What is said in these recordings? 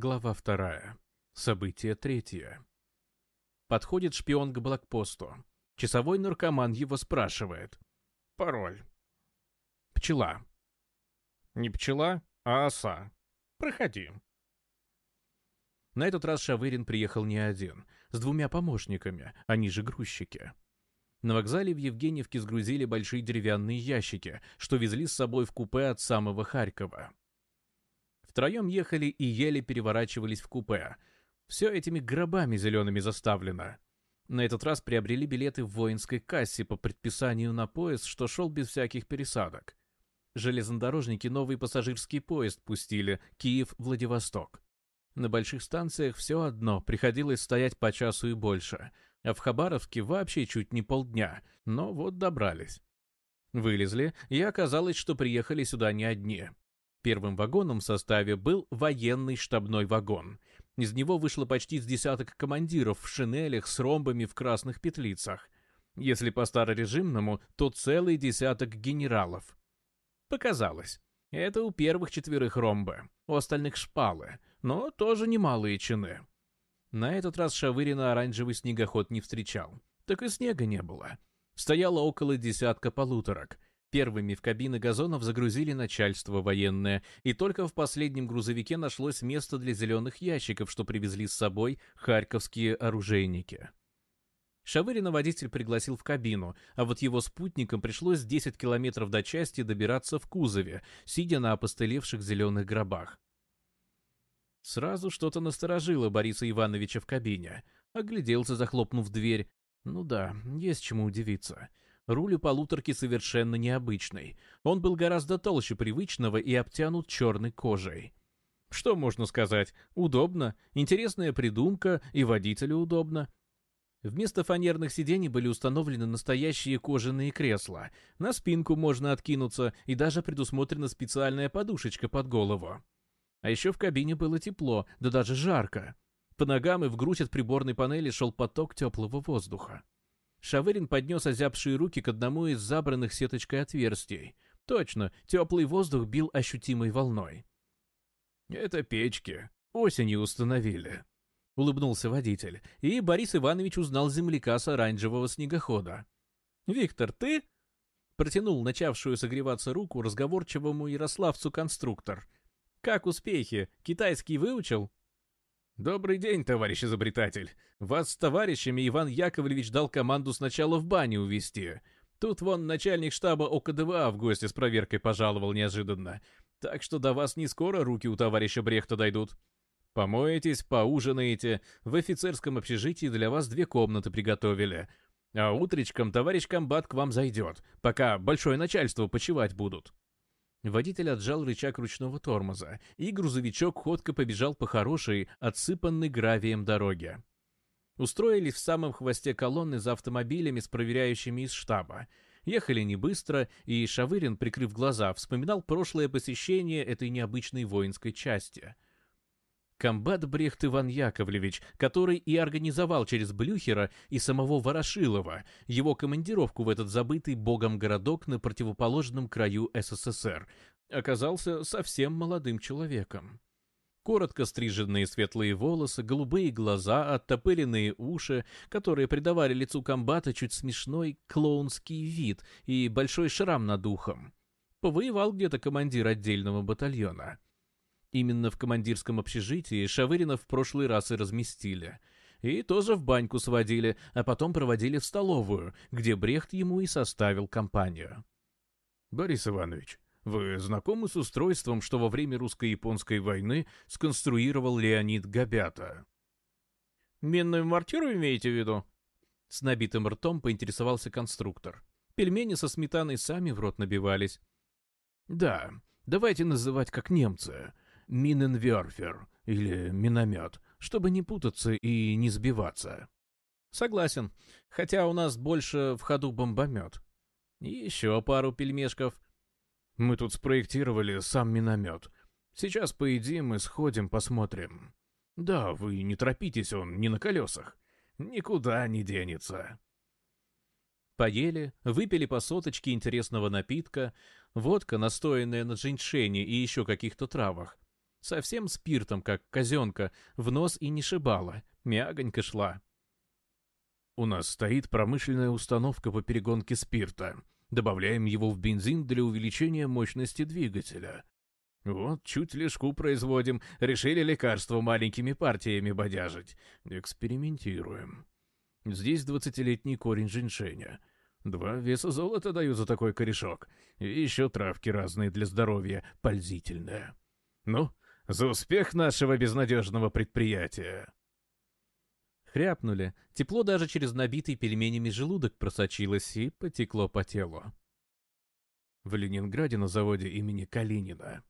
Глава вторая. Событие третье. Подходит шпион к блокпосту. Часовой наркоман его спрашивает. Пароль. Пчела. Не пчела, а оса. Проходи. На этот раз Шавырин приехал не один, с двумя помощниками, они же грузчики. На вокзале в Евгеньевке сгрузили большие деревянные ящики, что везли с собой в купе от самого Харькова. Втроем ехали и еле переворачивались в купе. Все этими гробами зелеными заставлено. На этот раз приобрели билеты в воинской кассе по предписанию на поезд, что шел без всяких пересадок. Железнодорожники новый пассажирский поезд пустили, Киев-Владивосток. На больших станциях все одно, приходилось стоять по часу и больше, а в Хабаровске вообще чуть не полдня, но вот добрались. Вылезли, и оказалось, что приехали сюда не одни. Первым вагоном в составе был военный штабной вагон. Из него вышло почти с десяток командиров в шинелях с ромбами в красных петлицах. Если по старорежимному, то целый десяток генералов. Показалось. Это у первых четверых ромбы, у остальных шпалы, но тоже немалые чины. На этот раз Шавырина оранжевый снегоход не встречал. Так и снега не было. Стояло около десятка полуторок. Первыми в кабины газонов загрузили начальство военное, и только в последнем грузовике нашлось место для зеленых ящиков, что привезли с собой харьковские оружейники. Шавырина водитель пригласил в кабину, а вот его спутникам пришлось 10 километров до части добираться в кузове, сидя на опостылевших зеленых гробах. Сразу что-то насторожило Бориса Ивановича в кабине. Огляделся, захлопнув дверь. Ну да, есть чему удивиться. Руль у полуторки совершенно необычный. Он был гораздо толще привычного и обтянут черной кожей. Что можно сказать? Удобно, интересная придумка и водителю удобно. Вместо фанерных сидений были установлены настоящие кожаные кресла. На спинку можно откинуться, и даже предусмотрена специальная подушечка под голову. А еще в кабине было тепло, да даже жарко. По ногам и в грудь от приборной панели шел поток теплого воздуха. Шаверин поднес озябшие руки к одному из забранных сеточкой отверстий. Точно, теплый воздух бил ощутимой волной. «Это печки. Осенью установили», — улыбнулся водитель, и Борис Иванович узнал земляка с оранжевого снегохода. «Виктор, ты?» — протянул начавшую согреваться руку разговорчивому ярославцу конструктор. «Как успехи? Китайский выучил?» «Добрый день, товарищ изобретатель. Вас с товарищами Иван Яковлевич дал команду сначала в баню увезти. Тут вон начальник штаба ОКДВА в гости с проверкой пожаловал неожиданно. Так что до вас не скоро руки у товарища Брехта дойдут. Помоетесь, поужинаете. В офицерском общежитии для вас две комнаты приготовили. А утречком товарищ комбат к вам зайдет, пока большое начальство почевать будут. Водитель отжал рычаг ручного тормоза, и грузовичок ходко побежал по хорошей, отсыпанной гравием дороге. Устроились в самом хвосте колонны за автомобилями с проверяющими из штаба. Ехали не быстро, и Шавырин, прикрыв глаза, вспоминал прошлое посещение этой необычной воинской части — комбат Брехт Иван Яковлевич, который и организовал через Блюхера и самого Ворошилова его командировку в этот забытый богом городок на противоположном краю СССР, оказался совсем молодым человеком. Коротко стриженные светлые волосы, голубые глаза, оттопыренные уши, которые придавали лицу комбата чуть смешной клоунский вид и большой шрам над ухом. Повоевал где-то командир отдельного батальона. Именно в командирском общежитии Шавырина в прошлый раз и разместили. И тоже в баньку сводили, а потом проводили в столовую, где Брехт ему и составил компанию. «Борис Иванович, вы знакомы с устройством, что во время русско-японской войны сконструировал Леонид Габята?» Минную мортиру имеете в виду?» С набитым ртом поинтересовался конструктор. Пельмени со сметаной сами в рот набивались. «Да, давайте называть как немцы», Миненверфер или миномет, чтобы не путаться и не сбиваться. Согласен, хотя у нас больше в ходу бомбомет. Еще пару пельмешков. Мы тут спроектировали сам миномет. Сейчас поедим и сходим посмотрим. Да, вы не торопитесь, он не на колесах. Никуда не денется. Поели, выпили по соточке интересного напитка, водка, настоянная на джиншене и еще каких-то травах, Совсем спиртом, как козенка, в нос и не шибала, мягонько шла. «У нас стоит промышленная установка по перегонке спирта. Добавляем его в бензин для увеличения мощности двигателя. Вот, чуть лишку производим, решили лекарство маленькими партиями бодяжить. Экспериментируем. Здесь двадцатилетний корень женьшеня». Два веса золота даю за такой корешок. И еще травки разные для здоровья, пользительные. Ну, за успех нашего безнадежного предприятия!» Хряпнули. Тепло даже через набитый пельменями желудок просочилось и потекло по телу. В Ленинграде на заводе имени Калинина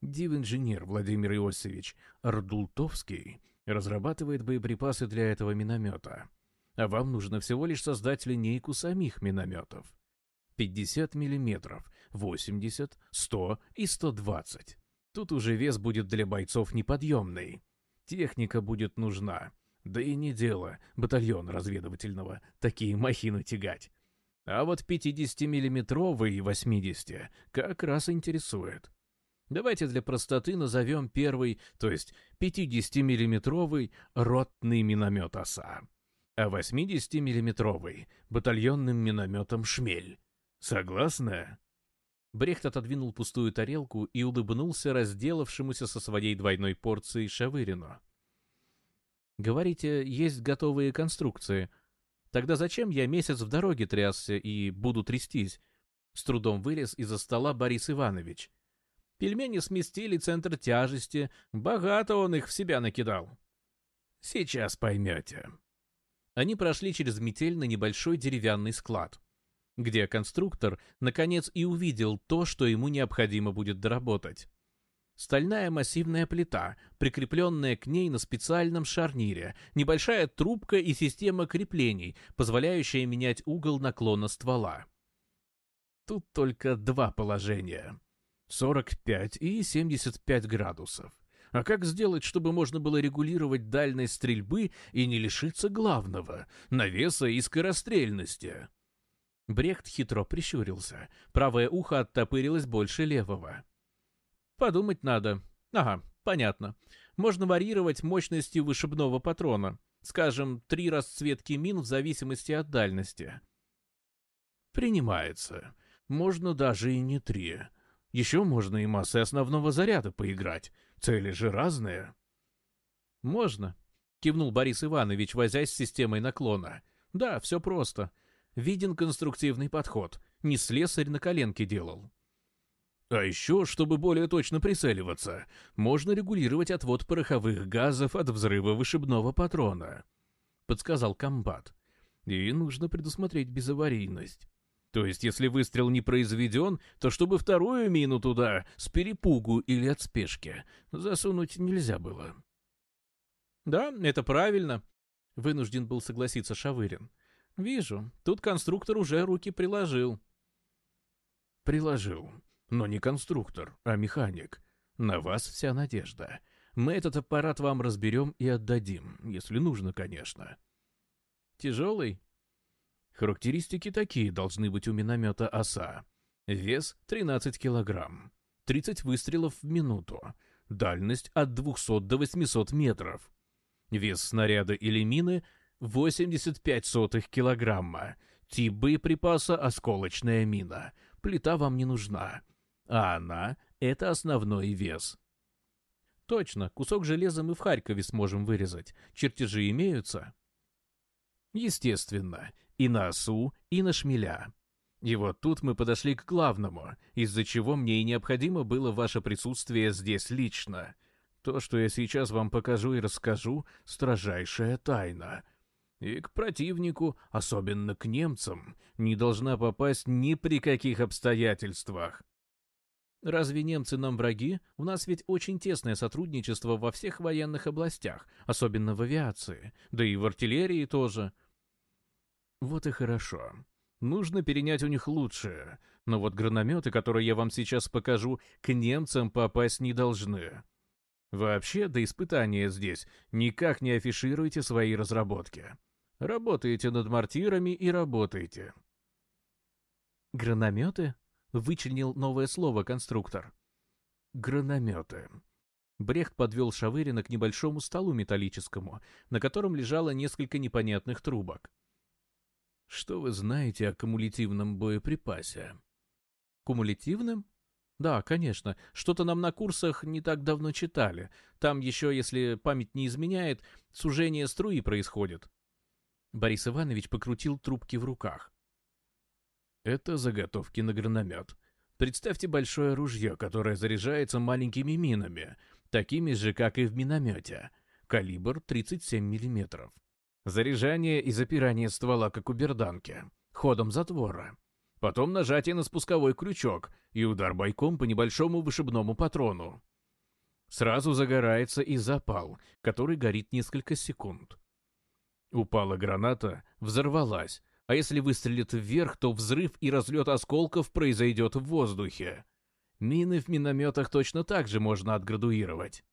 див-инженер Владимир Иосифович Ардултовский разрабатывает боеприпасы для этого миномета. А вам нужно всего лишь создать линейку самих минометов. 50 мм, 80, 100 и 120. Тут уже вес будет для бойцов неподъемный. Техника будет нужна. Да и не дело батальон разведывательного такие махины тягать. А вот 50-миллиметровый и 80 как раз интересует. Давайте для простоты назовем первый, то есть 50-миллиметровый ротный миномет «Оса», а 80-миллиметровый батальонным минометом «Шмель». Согласны? Брехт отодвинул пустую тарелку и улыбнулся разделавшемуся со своей двойной порцией Шавырину. «Говорите, есть готовые конструкции. Тогда зачем я месяц в дороге трясся и буду трястись?» С трудом вылез из-за стола Борис Иванович. Пельмени сместили центр тяжести, богато он их в себя накидал. «Сейчас поймете». Они прошли через метель на небольшой деревянный склад — где конструктор, наконец, и увидел то, что ему необходимо будет доработать. Стальная массивная плита, прикрепленная к ней на специальном шарнире, небольшая трубка и система креплений, позволяющая менять угол наклона ствола. Тут только два положения. 45 и 75 градусов. А как сделать, чтобы можно было регулировать дальность стрельбы и не лишиться главного — навеса и скорострельности? Брехт хитро прищурился. Правое ухо оттопырилось больше левого. «Подумать надо. Ага, понятно. Можно варьировать мощности вышибного патрона. Скажем, три расцветки мин в зависимости от дальности». «Принимается. Можно даже и не три. Еще можно и массы основного заряда поиграть. Цели же разные». «Можно», — кивнул Борис Иванович, возясь с системой наклона. «Да, все просто виден конструктивный подход, не слесарь на коленке делал. А еще, чтобы более точно прицеливаться, можно регулировать отвод пороховых газов от взрыва вышибного патрона, подсказал комбат. И нужно предусмотреть безаварийность. То есть, если выстрел не произведен, то чтобы вторую мину туда с перепугу или от спешки засунуть нельзя было. Да, это правильно, вынужден был согласиться Шавырин. Вижу, тут конструктор уже руки приложил. Приложил, но не конструктор, а механик. На вас вся надежда. Мы этот аппарат вам разберем и отдадим, если нужно, конечно. Тяжелый? Характеристики такие должны быть у миномета «Оса». Вес 13 килограмм. 30 выстрелов в минуту. Дальность от 200 до 800 метров. Вес снаряда или мины 85 килограмма. Тип боеприпаса «Осколочная мина». Плита вам не нужна. А она — это основной вес. Точно, кусок железа мы в Харькове сможем вырезать. Чертежи имеются? Естественно, и на осу, и на шмеля. И вот тут мы подошли к главному, из-за чего мне и необходимо было ваше присутствие здесь лично. То, что я сейчас вам покажу и расскажу, строжайшая тайна — и к противнику, особенно к немцам, не должна попасть ни при каких обстоятельствах. Разве немцы нам враги? У нас ведь очень тесное сотрудничество во всех военных областях, особенно в авиации, да и в артиллерии тоже. Вот и хорошо. Нужно перенять у них лучшее. Но вот гранометы, которые я вам сейчас покажу, к немцам попасть не должны. Вообще, до испытания здесь никак не афишируйте свои разработки. Работаете над мортирами и работаете. «Гранометы?» — вычленил новое слово конструктор. «Гранометы». Брехт подвел Шавырина к небольшому столу металлическому, на котором лежало несколько непонятных трубок. «Что вы знаете о кумулятивном боеприпасе?» Кумулятивным? Да, конечно. Что-то нам на курсах не так давно читали. Там еще, если память не изменяет, сужение струи происходит. Борис Иванович покрутил трубки в руках. Это заготовки на граномет. Представьте большое ружье, которое заряжается маленькими минами, такими же, как и в миномете. Калибр 37 мм. Заряжание и запирание ствола, как у берданки. Ходом затвора потом нажатие на спусковой крючок и удар бойком по небольшому вышибному патрону. Сразу загорается и запал, который горит несколько секунд. Упала граната, взорвалась, а если выстрелит вверх, то взрыв и разлет осколков произойдет в воздухе. Мины в минометах точно так же можно отградуировать.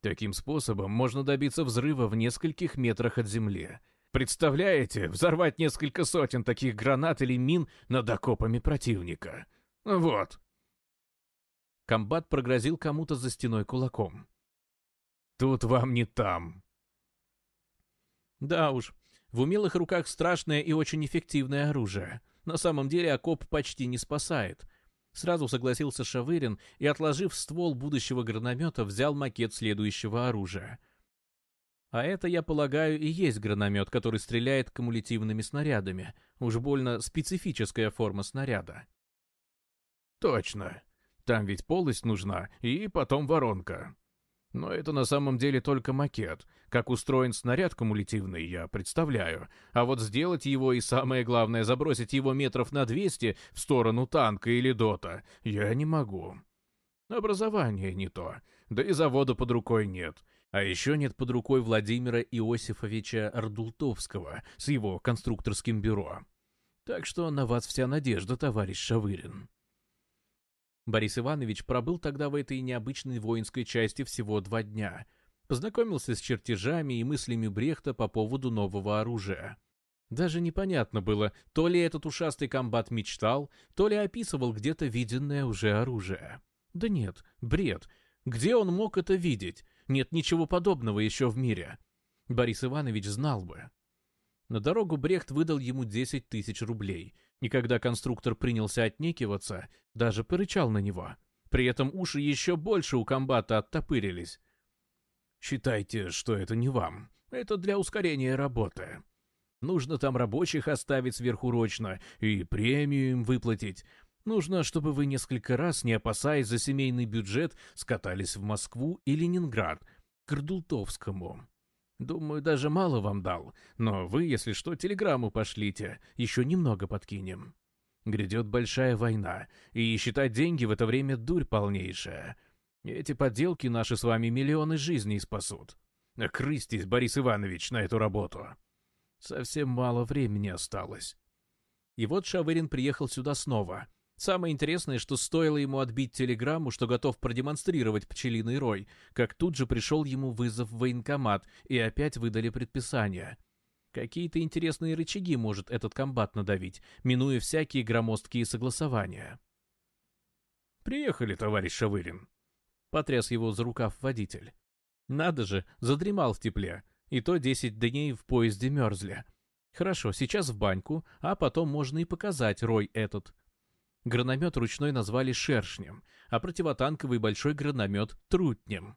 Таким способом можно добиться взрыва в нескольких метрах от земли Представляете, взорвать несколько сотен таких гранат или мин над окопами противника. Вот. Комбат прогрозил кому-то за стеной кулаком. Тут вам не там. Да уж, в умелых руках страшное и очень эффективное оружие. На самом деле окоп почти не спасает. Сразу согласился Шавырин и, отложив ствол будущего граномета, взял макет следующего оружия — а это, я полагаю, и есть граномет, который стреляет кумулятивными снарядами. Уж больно специфическая форма снаряда. Точно. Там ведь полость нужна, и потом воронка. Но это на самом деле только макет. Как устроен снаряд кумулятивный, я представляю. А вот сделать его и самое главное, забросить его метров на 200 в сторону танка или дота, я не могу. Образование не то, да и завода под рукой нет. А еще нет под рукой Владимира Иосифовича Ардултовского с его конструкторским бюро. Так что на вас вся надежда, товарищ Шавырин. Борис Иванович пробыл тогда в этой необычной воинской части всего два дня. Познакомился с чертежами и мыслями Брехта по поводу нового оружия. Даже непонятно было, то ли этот ушастый комбат мечтал, то ли описывал где-то виденное уже оружие. Да нет, бред — где он мог это видеть? Нет ничего подобного еще в мире. Борис Иванович знал бы. На дорогу Брехт выдал ему 10 тысяч рублей, и когда конструктор принялся отнекиваться, даже порычал на него. При этом уши еще больше у комбата оттопырились. «Считайте, что это не вам. Это для ускорения работы. Нужно там рабочих оставить сверхурочно и премию им выплатить. Нужно, чтобы вы несколько раз, не опасаясь за семейный бюджет, скатались в Москву и Ленинград, к Рдултовскому. Думаю, даже мало вам дал, но вы, если что, телеграмму пошлите, еще немного подкинем. Грядет большая война, и считать деньги в это время дурь полнейшая. Эти подделки наши с вами миллионы жизней спасут. Крыстись, Борис Иванович, на эту работу. Совсем мало времени осталось. И вот Шавырин приехал сюда снова — Самое интересное, что стоило ему отбить телеграмму, что готов продемонстрировать пчелиный рой, как тут же пришел ему вызов в военкомат и опять выдали предписание. Какие-то интересные рычаги может этот комбат надавить, минуя всякие громоздкие согласования. «Приехали, товарищ Шавырин», — потряс его за рукав водитель. «Надо же, задремал в тепле, и то десять дней в поезде мерзли. Хорошо, сейчас в баньку, а потом можно и показать рой этот, Граномет ручной назвали «шершнем», а противотанковый большой граномет — «трутнем».